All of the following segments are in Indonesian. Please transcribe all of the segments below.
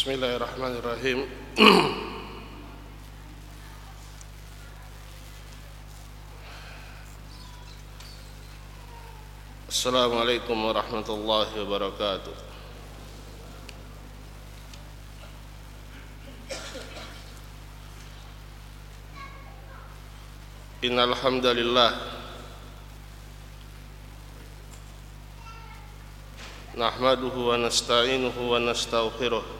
Bismillahirrahmanirrahim. Assalamualaikum warahmatullahi wabarakatuh. Innalhamdulillah nahmaduhu wa nasta'inuhu wa nasta'ukhiruhu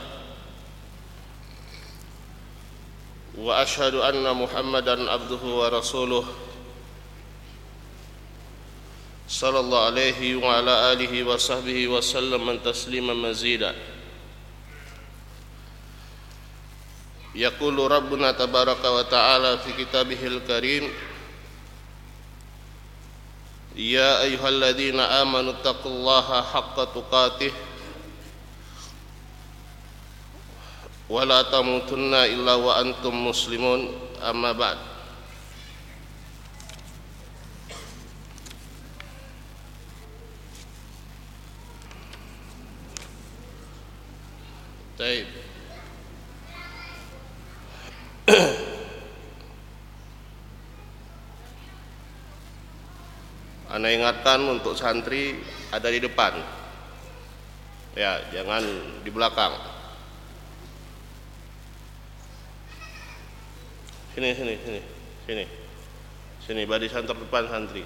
وأشهد أن محمدا عبده ورسوله صلى الله عليه وعلى آله وصحبه وسلم تسليما مزيدا. يقول ربنا تبارك وتعالى في كتابه الكريم يا أيها الذين آمنوا اتقوا الله حق تقاته ولا تموتن إلا وأنتم مسلمون أما بعد طيب Anda ingatkan untuk santri ada di depan. Ya, jangan di belakang. Sini, sini, sini, sini. Sini barisan terdepan santri.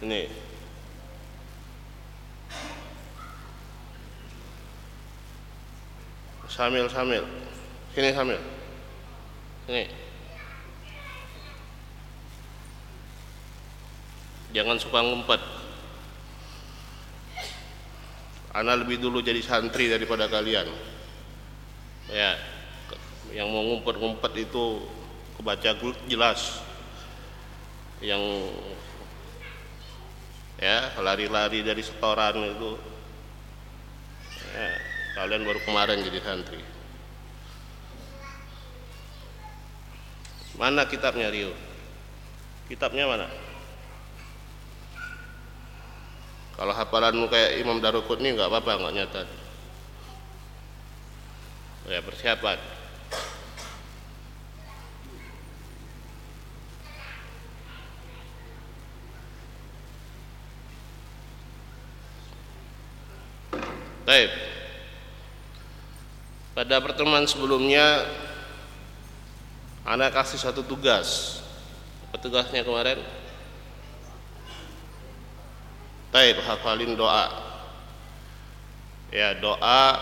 Sini. Samil, samil. Sini samil. Sini. jangan suka ngumpet Ana lebih dulu jadi santri daripada kalian ya yang mau ngumpet-ngumpet itu kebaca jelas. Yang ya lari-lari dari setoran itu ya, kalian baru kemarin jadi santri. Mana kitabnya Rio? Kitabnya mana? Kalau hafalanmu kayak Imam Darukutni nggak apa-apa nggak nyatat ya persiapan Baik. Pada pertemuan sebelumnya Anda kasih satu tugas. Petugasnya kemarin Taib hafalin doa. Ya, doa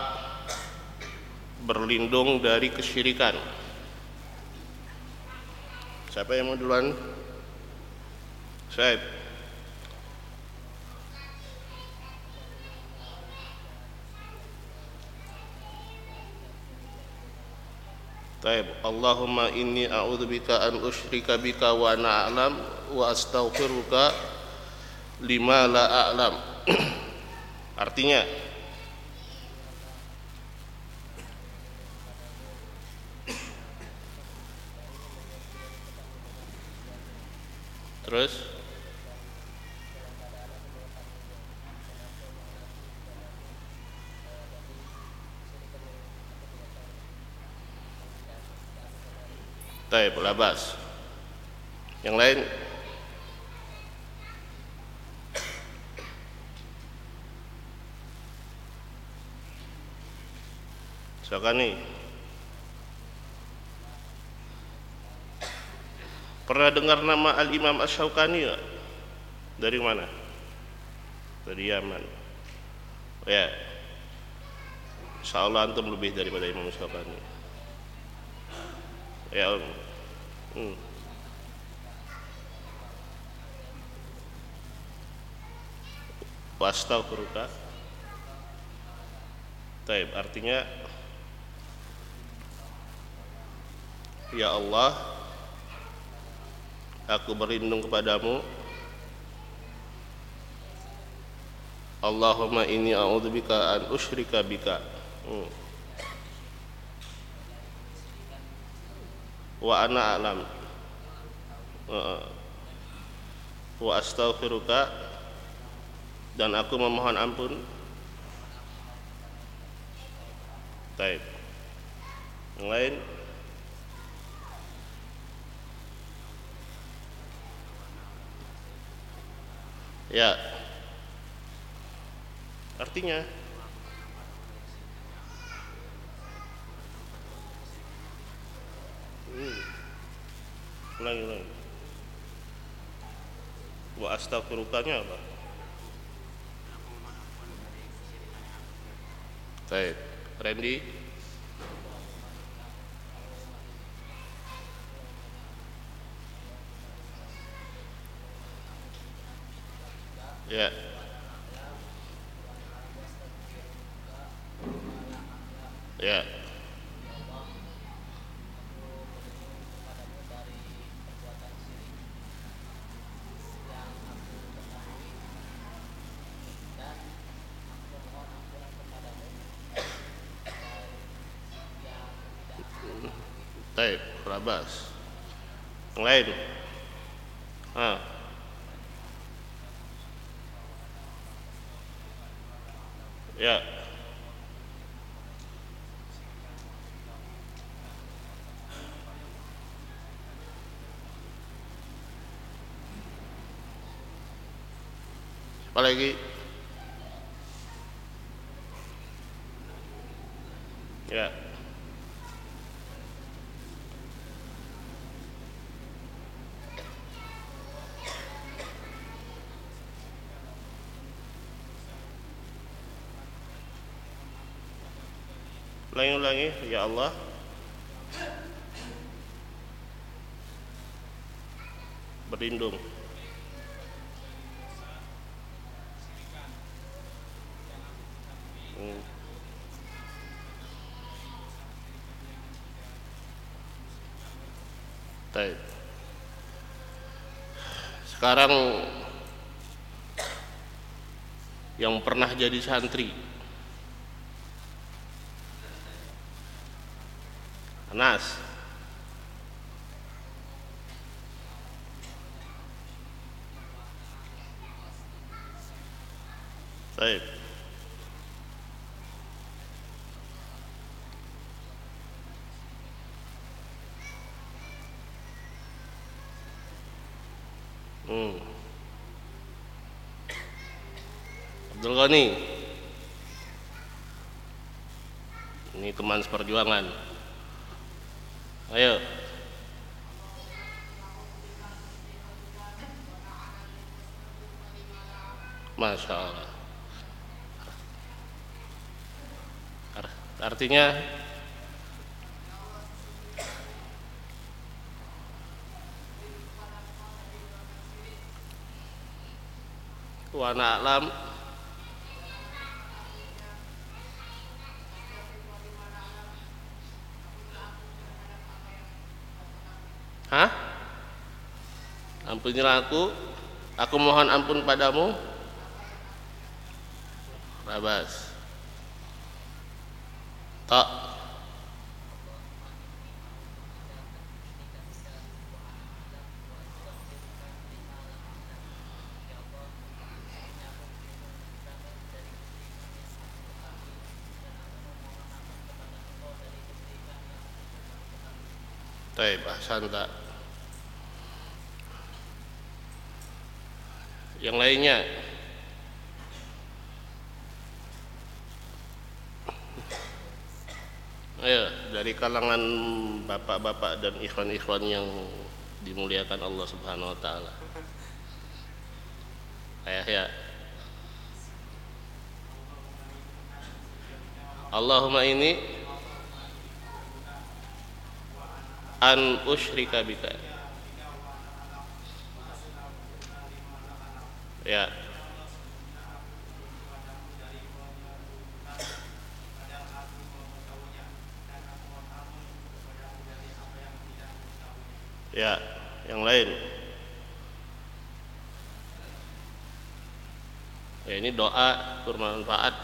berlindung dari kesyirikan. Siapa yang mau duluan? Saib. Taib. Allahumma inni a'udzubika an usyrika bika wa ana a'lam wa astaghfiruka lima la a'lam artinya terus Taib, labas. Yang lain? Nih. Pernah dengar nama Al-Imam Ash-Shawqani Dari mana? Dari Yaman. Ya. Insyaallah antum lebih daripada Imam Ash-Shawqani. Ya hmm. astaghfiruka Taib, artinya Ya Allah Aku berlindung kepadamu Allahumma inni a'udzubika an usyrika bika hmm. Wa ana alam. Wa astaghfiruka. Dan aku memohon ampun. Taib. Yang lain? Ya. Artinya hmm. ulangi ulangi wa astaghfirukanya apa Baik, Randy Ya. Ya. Baik, Rabas. Yang lain? Ah. Ya. Apa Ulangi-ulangi, ya Allah. Berlindung. Hmm. Baik. Sekarang yang pernah jadi santri Anas. Baik. Hmm. Abdul Ghani. Ini teman seperjuangan Ayo. Masya Allah. Artinya wa na'lam Ampunilah aku Aku mohon ampun padamu. Rabas. Tak. Taib ahsanta Yang lainnya Ayo dari kalangan bapak-bapak dan ikhwan-ikhwan yang dimuliakan Allah Subhanahu wa taala. Ayah ya. Allahumma ini an usyrika bika Ya. Ya, yang lain. Ya ini doa bermanfaat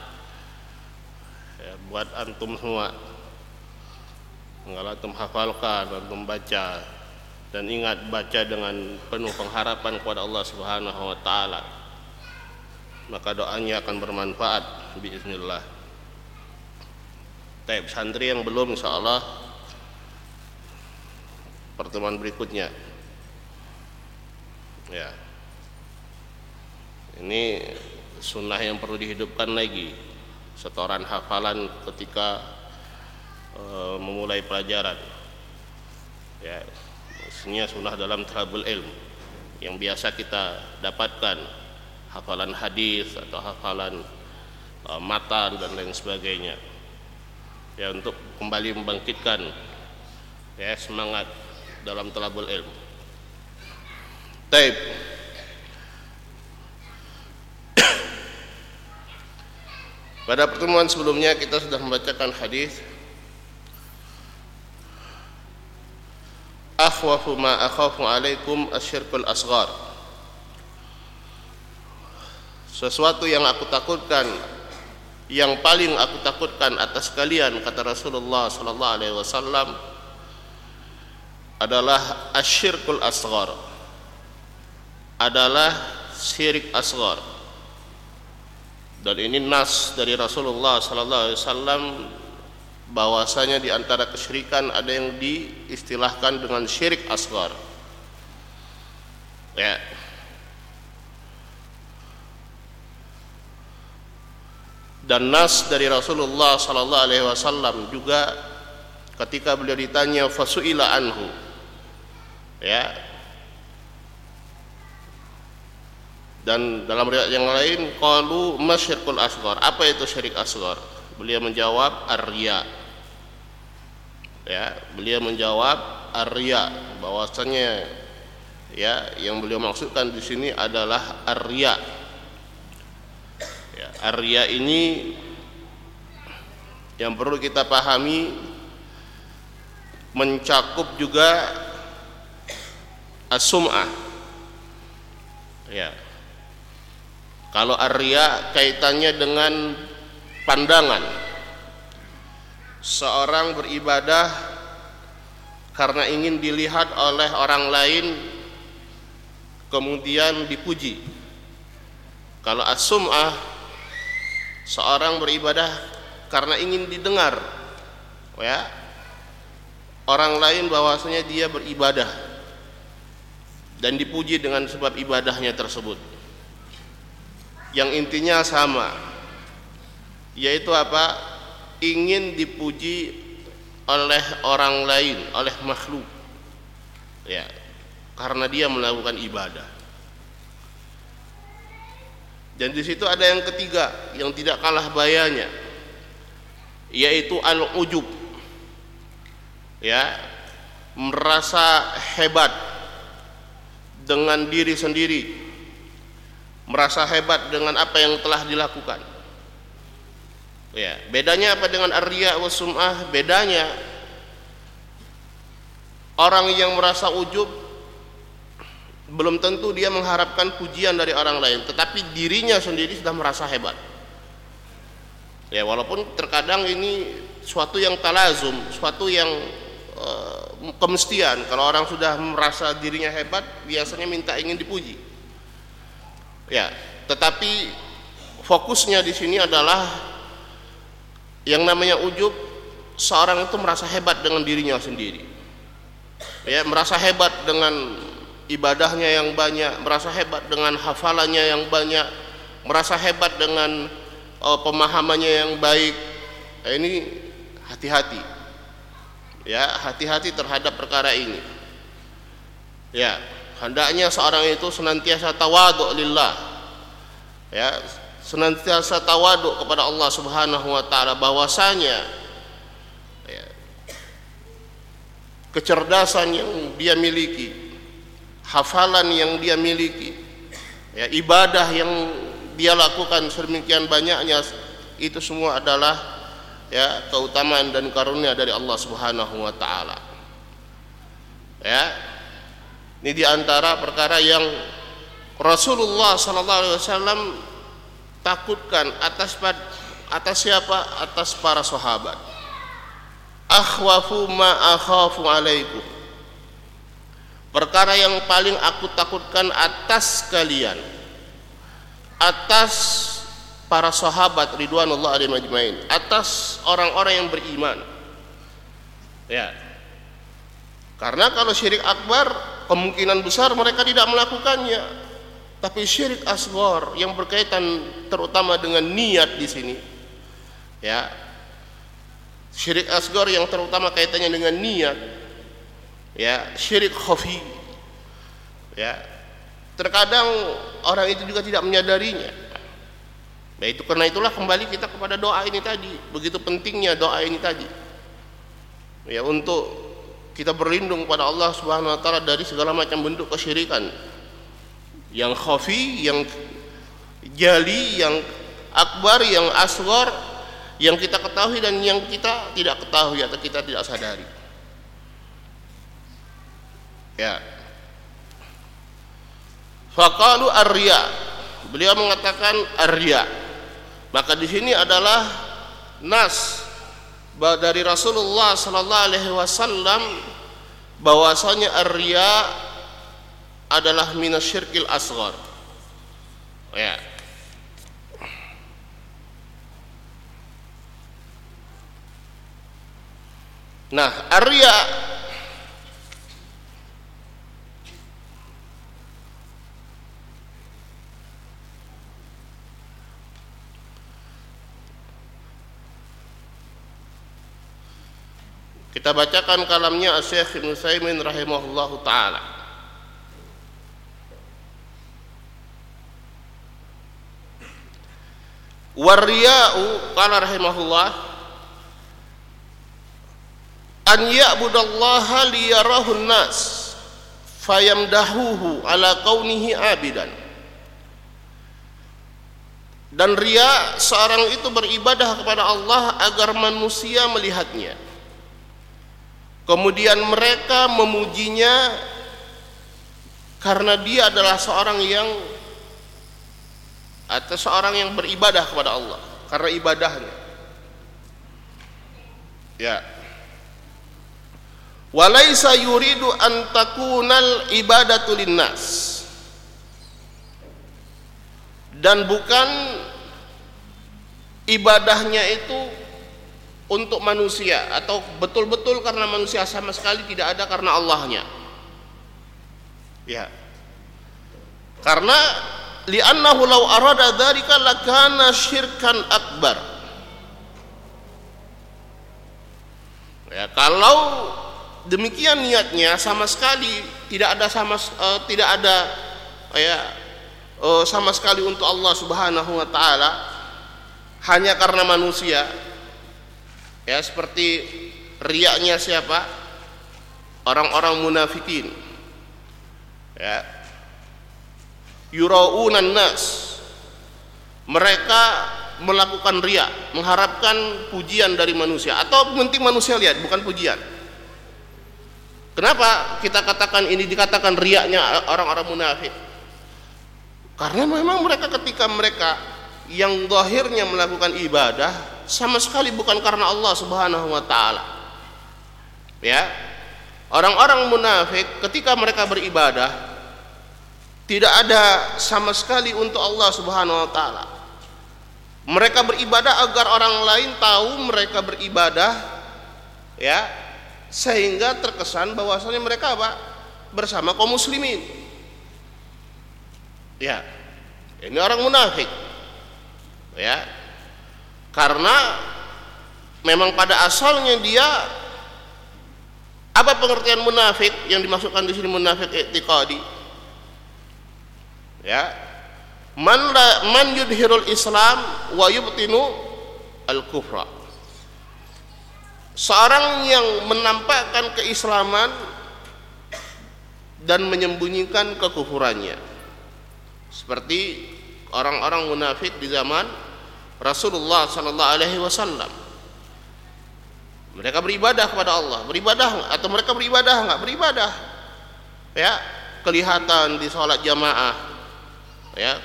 ya, buat antum semua. Enggak antum hafalkan, antum baca dan ingat baca dengan penuh pengharapan kepada Allah Subhanahu wa taala. Maka doanya akan bermanfaat biiznillah. Taib santri yang belum insyaallah. Pertemuan berikutnya. Ya. Ini sunnah yang perlu dihidupkan lagi. Setoran hafalan ketika e, memulai pelajaran. Ya maksudnya sunnah dalam talabul ilm yang biasa kita dapatkan hafalan hadis atau hafalan e, matan dan lain sebagainya ya untuk kembali membangkitkan ya semangat dalam talabul ilmu. Taib. Pada pertemuan sebelumnya kita sudah membacakan hadis Akhwafu ma akhafu alaikum asyirkul asghar Sesuatu yang aku takutkan yang paling aku takutkan atas kalian kata Rasulullah sallallahu alaihi wasallam adalah asyirkul asghar. Adalah syirik asghar. Dan ini nas dari Rasulullah sallallahu alaihi wasallam bahwasanya di antara kesyirikan ada yang diistilahkan dengan syirik asghar. Ya. Dan nas dari Rasulullah sallallahu alaihi wasallam juga ketika beliau ditanya fasuila anhu? Ya. Dan dalam riwayat yang lain qalu masyirkul asghar? Apa itu syirik asghar? Beliau menjawab arya ya beliau menjawab arya bahwasanya ya yang beliau maksudkan di sini adalah arya ya, arya ini yang perlu kita pahami mencakup juga as-sum'ah. Ya. Kalau arya kaitannya dengan pandangan seorang beribadah karena ingin dilihat oleh orang lain kemudian dipuji. Kalau as-sum'ah seorang beribadah karena ingin didengar ya. Orang lain bahwasanya dia beribadah dan dipuji dengan sebab ibadahnya tersebut. Yang intinya sama yaitu apa ingin dipuji oleh orang lain oleh makhluk. Ya karena dia melakukan ibadah. Dan di situ ada yang ketiga yang tidak kalah bayanya yaitu al-ujub. Ya merasa hebat dengan diri sendiri. Merasa hebat dengan apa yang telah dilakukan ya bedanya apa dengan arya wa sum'ah? Bedanya orang yang merasa ujub belum tentu dia mengharapkan pujian dari orang lain. Tetapi dirinya sendiri sudah merasa hebat. Ya walaupun terkadang ini suatu yang talazum suatu yang uh, kemestian. Kalau orang sudah merasa dirinya hebat biasanya minta ingin dipuji. Ya tetapi fokusnya di sini adalah yang namanya ujub seorang itu merasa hebat dengan dirinya sendiri. Ya merasa hebat dengan ibadahnya yang banyak merasa hebat dengan hafalannya yang banyak merasa hebat dengan uh, pemahamannya yang baik. Nah, ini hati-hati. Ya hati-hati terhadap perkara ini. Ya hendaknya seorang itu senantiasa tawaduk lillah. Ya senantiasa tawaduk kepada Allah Subhanahu wa taala bahwasanya ya, kecerdasan yang dia miliki hafalan yang dia miliki ya ibadah yang dia lakukan sedemikian banyaknya itu semua adalah ya keutamaan dan karunia dari Allah Subhanahu wa taala. Ya. Ini di antara perkara yang Rasulullah sallallahu alaihi wasallam takutkan atas atas siapa? Atas para sahabat. Akhwafu ma akhafu alaikum. Perkara yang paling aku takutkan atas kalian. Atas para sahabat ridwanullah alaihi majmain, atas orang-orang yang beriman. Ya. Karena kalau syirik akbar kemungkinan besar mereka tidak melakukannya tapi syirik asghar yang berkaitan terutama dengan niat di sini ya. Syirik asghar yang terutama kaitannya dengan niat ya. Syirik khafi ya. Terkadang orang itu juga tidak menyadarinya. Nah itu karena itulah kembali kita kepada doa ini tadi begitu pentingnya doa ini tadi. Ya untuk kita berlindung pada Allah Subhanahu wa taala dari segala macam bentuk kesyirikan yang khafi yang jali yang akbar yang aswar yang kita ketahui dan yang kita tidak ketahui atau kita tidak sadari. Ya. Faqalu arya beliau mengatakan arya maka di sini adalah nas dari Rasulullah sallallahu alaihi wasallam bahwasanya arya adalah minasyirkil asghar. Ya. Nah, arya Kita bacakan kalamnya Syekh Ibnu Saimin rahimahullahu taala. Wariya'u qala rahimahullah an ya'budallaha liyarahu nas fayamdahuhu ala kaunihi abidan. Dan ria seorang itu beribadah kepada Allah agar manusia melihatnya. Kemudian mereka memujinya karena dia adalah seorang yang atau seorang yang beribadah kepada Allah. Karena ibadahnya. Ya. Walaisa yuridu an takunal ibadatu dan bukan ibadahnya itu untuk manusia. Atau betul-betul karena manusia sama sekali tidak ada karena Allahnya. Ya. Karena li'annahu law arada dzalika lakana syirkan akbar. Ya kalau demikian niatnya sama sekali tidak ada sama uh, tidak ada ya uh, sama sekali untuk Allah Subhanahu wa taala. Hanya karena manusia. Ya seperti riaknya siapa? Orang-orang munafikin. Ya yuraunan nas mereka melakukan ria mengharapkan pujian dari manusia. Atau penting manusia lihat bukan pujian. Kenapa kita katakan ini dikatakan riaknya orang-orang munafik? Karena memang mereka ketika mereka yang zahirnya melakukan ibadah sama sekali bukan karena Allah Subhanahu wa taala. Ya orang-orang munafik ketika mereka beribadah tidak ada sama sekali untuk Allah Subhanahu wa taala. Mereka beribadah agar orang lain tahu mereka beribadah ya sehingga terkesan bahwasanya mereka apa? bersama kaum muslimin. Ya. Ini orang munafik. Ya. Karena memang pada asalnya dia apa pengertian munafik yang dimasukkan di sini munafik i'tiqadi? Ya. Man la, man yudhirul islam wa yubtinu al kufra seorang yang menampakkan keislaman dan menyembunyikan kekufurannya. Seperti orang-orang munafik di zaman Rasulullah sallallahu alaihi wasallam. Mereka beribadah kepada Allah. Beribadah atau mereka beribadah enggak beribadah. Ya kelihatan di sholat jamaah ya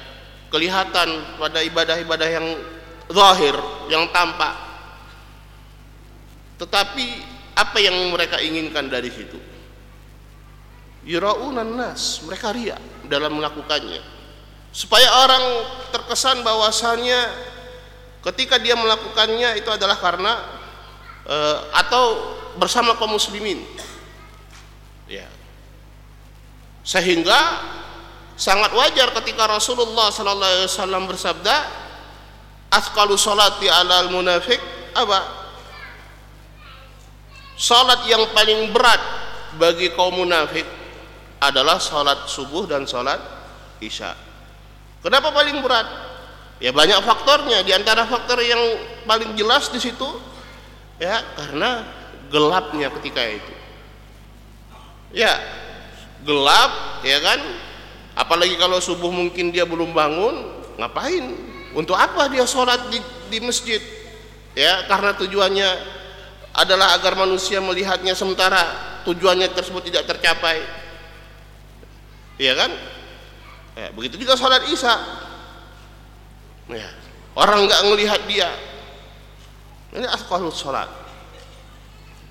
kelihatan pada ibadah-ibadah yang zahir yang tampak. Tetapi apa yang mereka inginkan dari situ? Yuraunan nas mereka ria dalam melakukannya. Supaya orang terkesan bahwasannya ketika dia melakukannya itu adalah karena uh, atau bersama kaum muslimin. Ya. Sehingga sangat wajar ketika Rasulullah sallallahu alaihi wasallam bersabda asqalu salati alal munafik apa? Salat yang paling berat bagi kaum munafik adalah salat subuh dan salat isya. Kenapa paling berat? Ya banyak faktornya. Di antara faktor yang paling jelas di situ ya karena gelapnya ketika itu. Ya gelap ya kan apalagi kalau subuh mungkin dia belum bangun ngapain? Untuk apa dia sholat di, di masjid? Ya karena tujuannya adalah agar manusia melihatnya sementara. Tujuannya tersebut tidak tercapai. Ya kan? Ya, begitu juga sholat isya. Ya, orang nggak ngelihat dia. Ini asqalus sholat.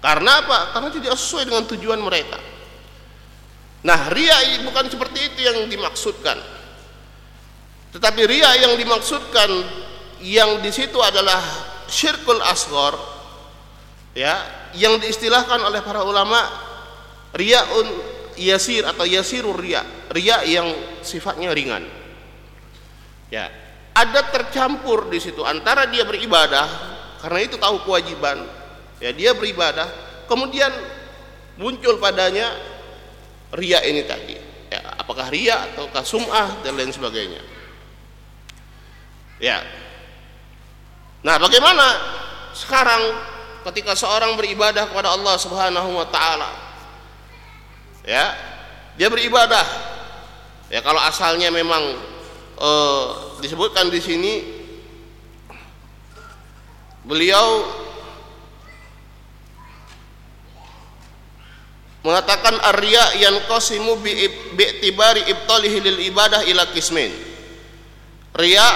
Karena apa? karena tidak sesuai dengan tujuan mereka Nah, ria bukan seperti itu yang dimaksudkan. Tetapi ria yang dimaksudkan yang di situ adalah syirkul asghar ya, yang diistilahkan oleh para ulama riaun yasir atau yasirur ria, ria yang sifatnya ringan. Ya, ada tercampur di situ antara dia beribadah karena itu tahu kewajiban. Ya, dia beribadah, kemudian muncul padanya ria ini tadi. Ya, apakah ria ataukah sum'ah dan lain sebagainya. Ya. Nah bagaimana sekarang ketika seorang beribadah kepada Allah Subhanahu wa taala? Ya dia beribadah. Ya kalau asalnya memang eh, disebutkan di sini beliau mengatakan arya yang qasimu bi bi'tibari ibtalihi lil ibadah ila kismin ria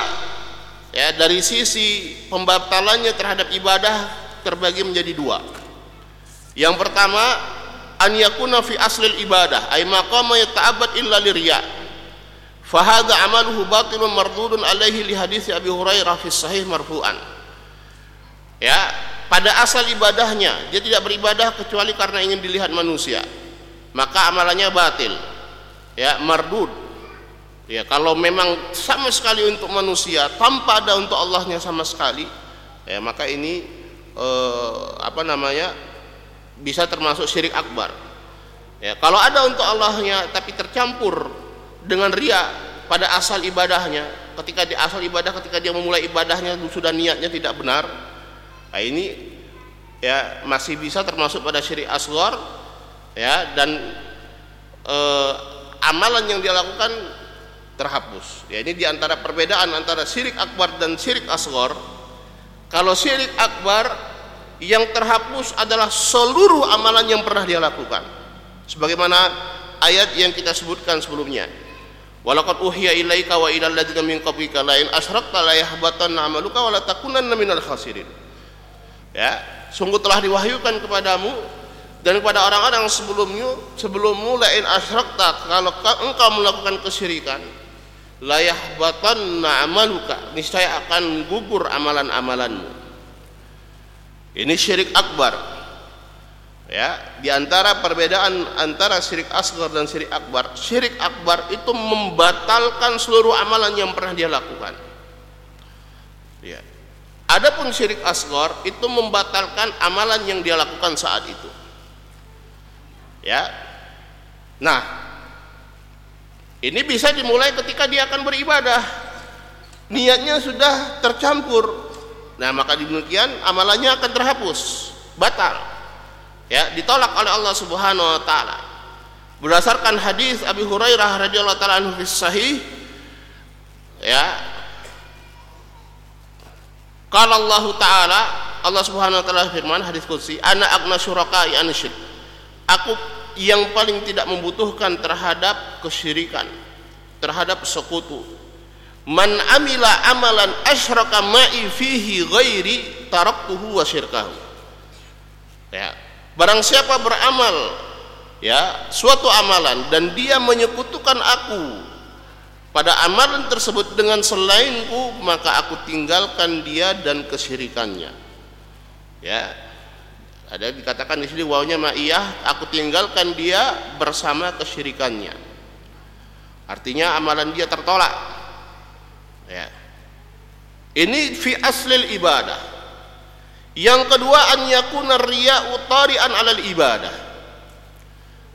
ya dari sisi pembatalannya terhadap ibadah terbagi menjadi dua. Yang pertama an yakuna fi aslil ibadah ay maqama yata'abbad illa liriya fahadha amaluhu batilun mardudun alaihi li hadis Abi Hurairah fi sahih marfu'an. Ya pada asal ibadahnya dia tidak beribadah kecuali karena ingin dilihat manusia. Maka amalannya batil. Ya mardud. Ya kalau memang sama sekali untuk manusia tanpa ada untuk Allahnya sama sekali ya maka ini eh, apa namanya bisa termasuk syirik akbar. Ya kalau ada untuk Allahnya tapi tercampur dengan ria pada asal ibadahnya ketika di asal ibadah ketika dia memulai ibadahnya sudah niatnya tidak benar Nah, ini ya masih bisa termasuk pada syirik asghar ya dan eh, amalan yang dia lakukan terhapus. Ya ini di antara perbedaan antara syirik akbar dan syirik asghar. Kalau syirik akbar yang terhapus adalah seluruh amalan yang pernah dia lakukan. Sebagaimana ayat yang kita sebutkan sebelumnya. Walaqad uhiya ilaika wa ilal ladzina min qablika la in asyrakta la yahbatanna 'amaluka wa la takunanna minal khasirin ya sungguh telah diwahyukan kepadamu dan kepada orang-orang sebelummu sebelummu lain asyrakta kalau engkau melakukan kesyirikan layah batan amaluka niscaya akan gugur amalan-amalanmu. Ini syirik akbar. Ya di antara perbedaan antara syirik asgar dan syirik akbar syirik akbar itu membatalkan seluruh amalan yang pernah dia lakukan. Ya Adapun syirik asgor itu membatalkan amalan yang dia lakukan saat itu. Ya. Nah, ini bisa dimulai ketika dia akan beribadah. Niatnya sudah tercampur. Nah, maka demikian amalannya akan terhapus, batal. Ya, ditolak oleh Allah Subhanahu wa taala. Berdasarkan hadis Abi Hurairah radhiyallahu taala anhu sahih ya Qala Allah Ta'ala Allah Subhanahu wa taala firman hadis qudsi ana agna syuraka'i an Aku yang paling tidak membutuhkan terhadap kesyirikan terhadap sekutu. Man amila amalan asyraka ma'i fihi ghairi taraktuhu wa syirkahu. Ya barang siapa beramal ya suatu amalan dan dia menyekutukan aku pada amalan tersebut dengan selainku maka aku tinggalkan dia dan kesyirikannya. Ya. Ada dikatakan di sini wawnya ma'iyah aku tinggalkan dia bersama kesyirikannya. Artinya amalan dia tertolak. Ya. Ini fi aslil ibadah. Yang kedua an yakuna riya'u tari'an alal ibadah.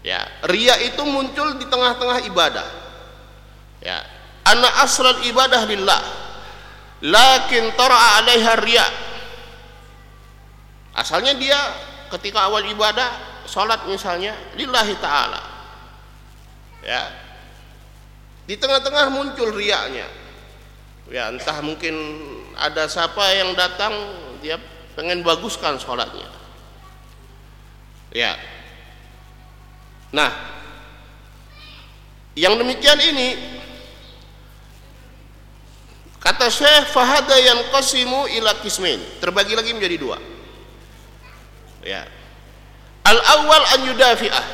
Ya. Ria itu muncul di tengah-tengah ibadah ya. Anna aslal ibadah lillah. Lakin tara 'alaiha ria' asalnya dia ketika awal ibadah sholat misalnya lillahi ta'ala. Ya. Di tengah-tengah muncul riaknya ya entah mungkin ada siapa yang datang dia pengen baguskan sholatnya. Ya. Nah. Yang demikian ini kata Syekh fahada yang qasimu ila kismin terbagi lagi menjadi dua. Ya. Al awal an yudafi'ah.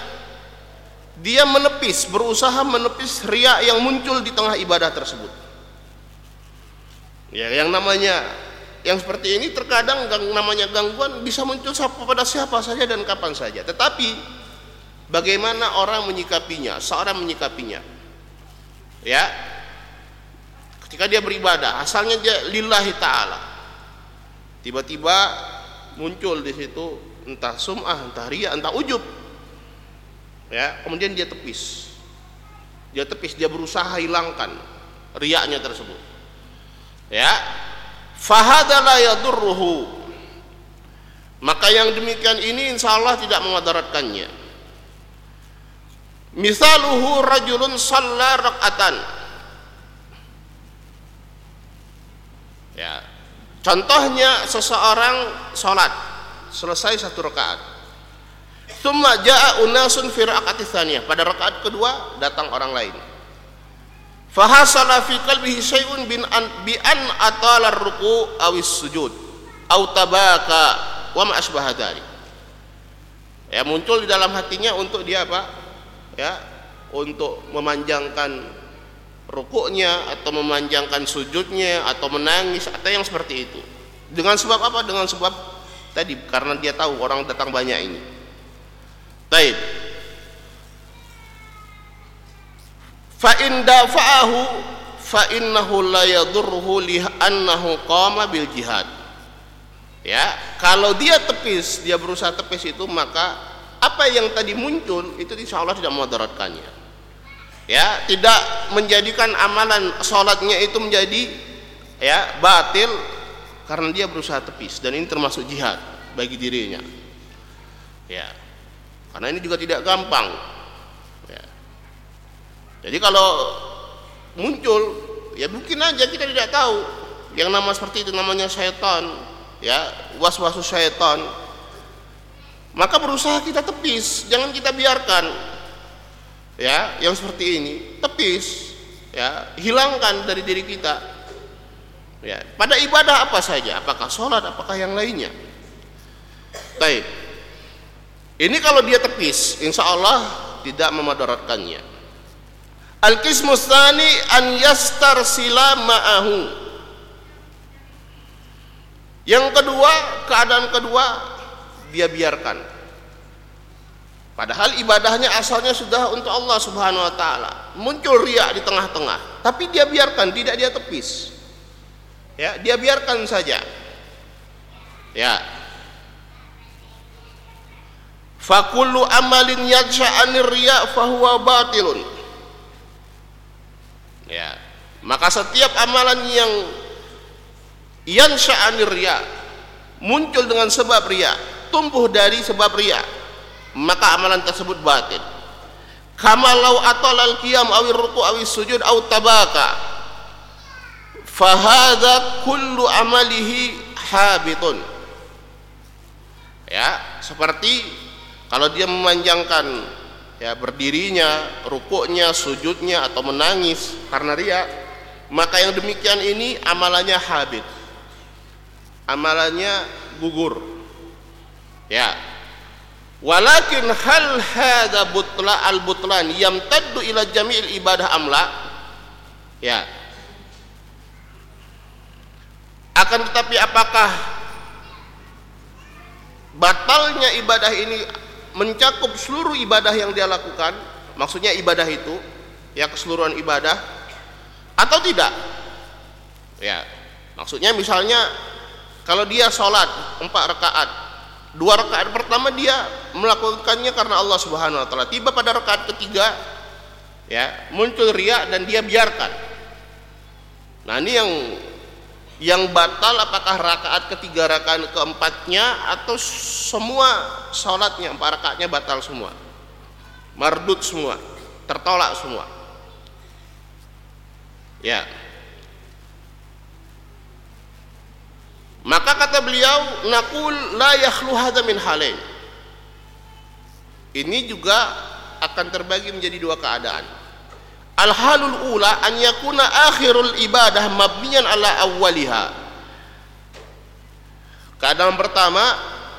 Dia menepis berusaha menepis ria yang muncul di tengah ibadah tersebut. Ya yang namanya yang seperti ini terkadang gang, namanya gangguan bisa muncul pada siapa saja dan kapan saja. Tetapi bagaimana orang menyikapinya seorang menyikapinya? Ya ketika dia beribadah asalnya dia lillahi taala tiba-tiba muncul di situ entah sum'ah, entah ria, entah ujub. Ya, kemudian dia tepis. Dia tepis, dia berusaha hilangkan riaknya tersebut. Ya. Fahada la yadurruhu. Maka yang demikian ini insya Allah tidak memadaratkannya. Misaluhu rajulun salla rak'atan. Ya. Contohnya seseorang sholat selesai satu rakaat Thumma ja'a unasun fi rakaat. Pada rakaat kedua datang orang lain. Fahasala fi qalbihi syai'un bin an bi an atala ruku awis sujud au tabaka wa ma asbaha Ya muncul di dalam hatinya untuk dia apa? Ya, untuk memanjangkan rukuknya atau memanjangkan sujudnya atau menangis atau yang seperti itu. Dengan sebab apa? Dengan sebab tadi karena dia tahu orang datang banyak ini taib fa in dafa'ahu fa innahu la yadurruhu li annahu qama bil jihad ya kalau dia tepis dia berusaha tepis itu maka apa yang tadi muncul itu insya Allah tidak memudaratkannya ya tidak menjadikan amalan sholatnya itu menjadi ya batil karena dia berusaha tepis. Dan ini termasuk jihad bagi dirinya. Ya karena ini juga tidak gampang. Ya. jadi kalau muncul ya mungkin aja kita tidak tahu. Yang nama seperti itu namanya syaitan ya was-wasu syaitan. Maka berusaha kita tepis jangan kita biarkan ya yang seperti ini tepis ya hilangkan dari diri kita Ya, pada ibadah apa saja, apakah sholat, apakah yang lainnya. Baik. Ini kalau dia tepis, insya Allah tidak memadaratkannya. Al-qismus tsani an sila ma'ahu. Yang kedua, keadaan kedua dia biarkan. Padahal ibadahnya asalnya sudah untuk Allah Subhanahu wa taala. Muncul riak di tengah-tengah, tapi dia biarkan, tidak dia tepis. Ya dia biarkan saja. Ya. Fakullu amalin yadsha'anir riya fahuwa batilun. Ya. Maka setiap amalan yang yansha'anir riya muncul dengan sebab riya tumbuh dari sebab riya maka amalan tersebut batil kama law atalal qiyam awir ruku awis sujud aw tabaka fahadha kullu amalihi habitun ya seperti kalau dia memanjangkan ya berdirinya, rukuknya, sujudnya atau menangis karena ria, maka yang demikian ini amalannya habit. Amalannya gugur. Ya. Walakin hal hadza butla al butlan yamtaddu ila jami'il ibadah amla? Ya. Akan tetapi apakah batalnya ibadah ini mencakup seluruh ibadah yang dia lakukan maksudnya ibadah itu ya keseluruhan ibadah atau tidak ya maksudnya misalnya kalau dia sholat empat rakaat dua rakaat pertama dia melakukannya karena Allah subhanahu wa ta'ala. Tiba pada rakaat ketiga ya muncul riak dan dia biarkan. Nah ini yang yang batal apakah rakaat ketiga rakaat keempatnya atau semua sholatnya empat rakaatnya batal semua. Mardut semua tertolak semua. Ya maka kata beliau nakul la yakhlu hadza min halain ini juga akan terbagi menjadi dua keadaan Al halul ula an yakuna akhirul ibadah mabniyan ala awwaliha. Keadaan pertama,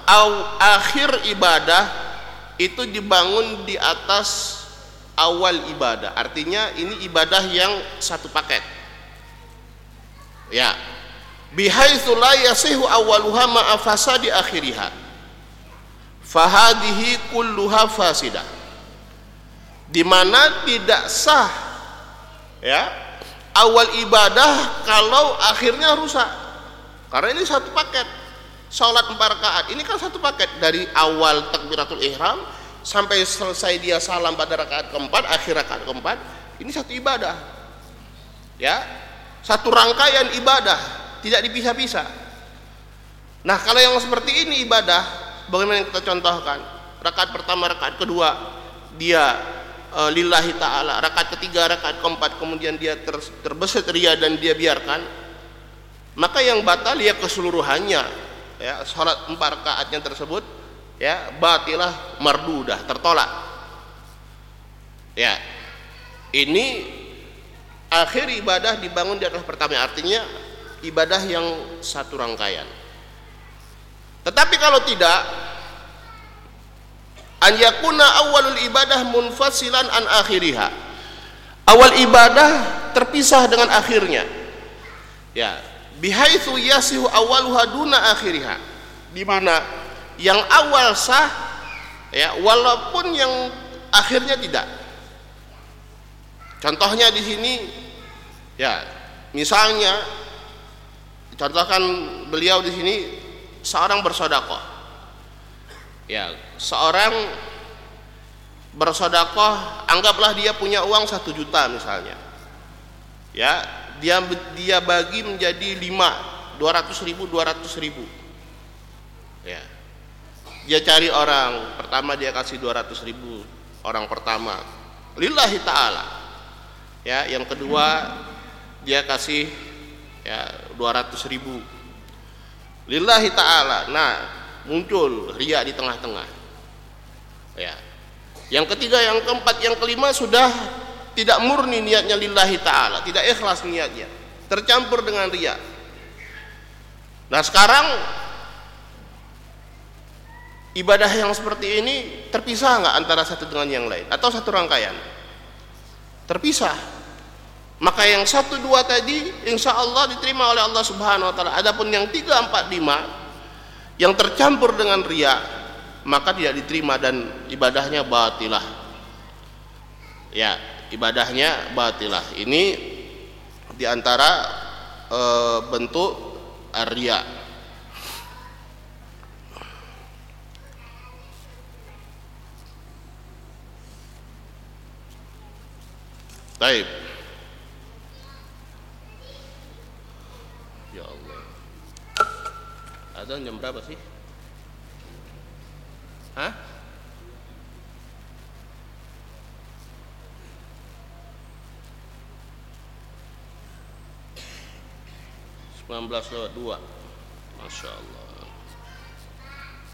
aw, akhir ibadah itu dibangun di atas awal ibadah. Artinya ini ibadah yang satu paket. Ya. Bihaitsu la yasihu awwaluha akhiriha. Fahadihi kulluha fasidah. Di mana tidak sah ya awal ibadah kalau akhirnya rusak. Karena ini satu paket. Sholat empat rakaat. Ini kan satu paket. Dari awal takbiratul ihram sampai selesai dia salam pada rakaat keempat akhir rakaat keempat ini satu ibadah. Ya satu rangkaian ibadah tidak dipisah-pisah. Nah kalau yang seperti ini ibadah bagaimana yang kita contohkan? Rakaat pertama rakaat kedua dia uh, lillahi taala. Rakaat ketiga rakaat keempat kemudian dia ter, terbesit ria dan dia biarkan. Maka yang batal ya keseluruhannya. Ya salat empat rakaatnya tersebut ya batilah mardudah tertolak. Ya ini akhir ibadah dibangun di atas pertama. Artinya ibadah yang satu rangkaian. Tetapi kalau tidak an yakuna awalul ibadah munfasilan an akhiriha. Awal ibadah terpisah dengan akhirnya. Ya bihaitsu yasihu awaluha duna akhiriha. Di mana yang awal sah ya walaupun yang akhirnya tidak. Contohnya di sini ya misalnya contohkan beliau di sini seorang bersodakoh. Ya seorang bersodakoh anggaplah dia punya uang satu juta misalnya. Ya dia dia bagi menjadi lima dua ratus ribu dua ratus ribu. Ya. Dia cari orang pertama dia kasih dua ratus ribu orang pertama. Lillahi ta'ala. Ya yang kedua dia kasih ya dua ratus ribu. Lillahi ta'ala. Nah muncul ria di tengah-tengah. Ya. Yang ketiga yang keempat yang kelima sudah tidak murni niatnya lillahi ta'ala. Tidak ikhlas niatnya. Tercampur dengan ria nah sekarang ibadah yang seperti ini terpisah nggak antara satu dengan yang lain? Atau satu rangkaian? Terpisah maka yang satu dua tadi insya Allah diterima oleh Allah subhanahu wa ta'ala. Adapun yang tiga empat lima yang tercampur dengan ria maka tidak diterima dan ibadahnya batilah. Ya ibadahnya batilah. Ini di antara e, bentuk ria baik Adzan jam berapa sih? Hah? Sembilan belas lewat dua, masya Allah.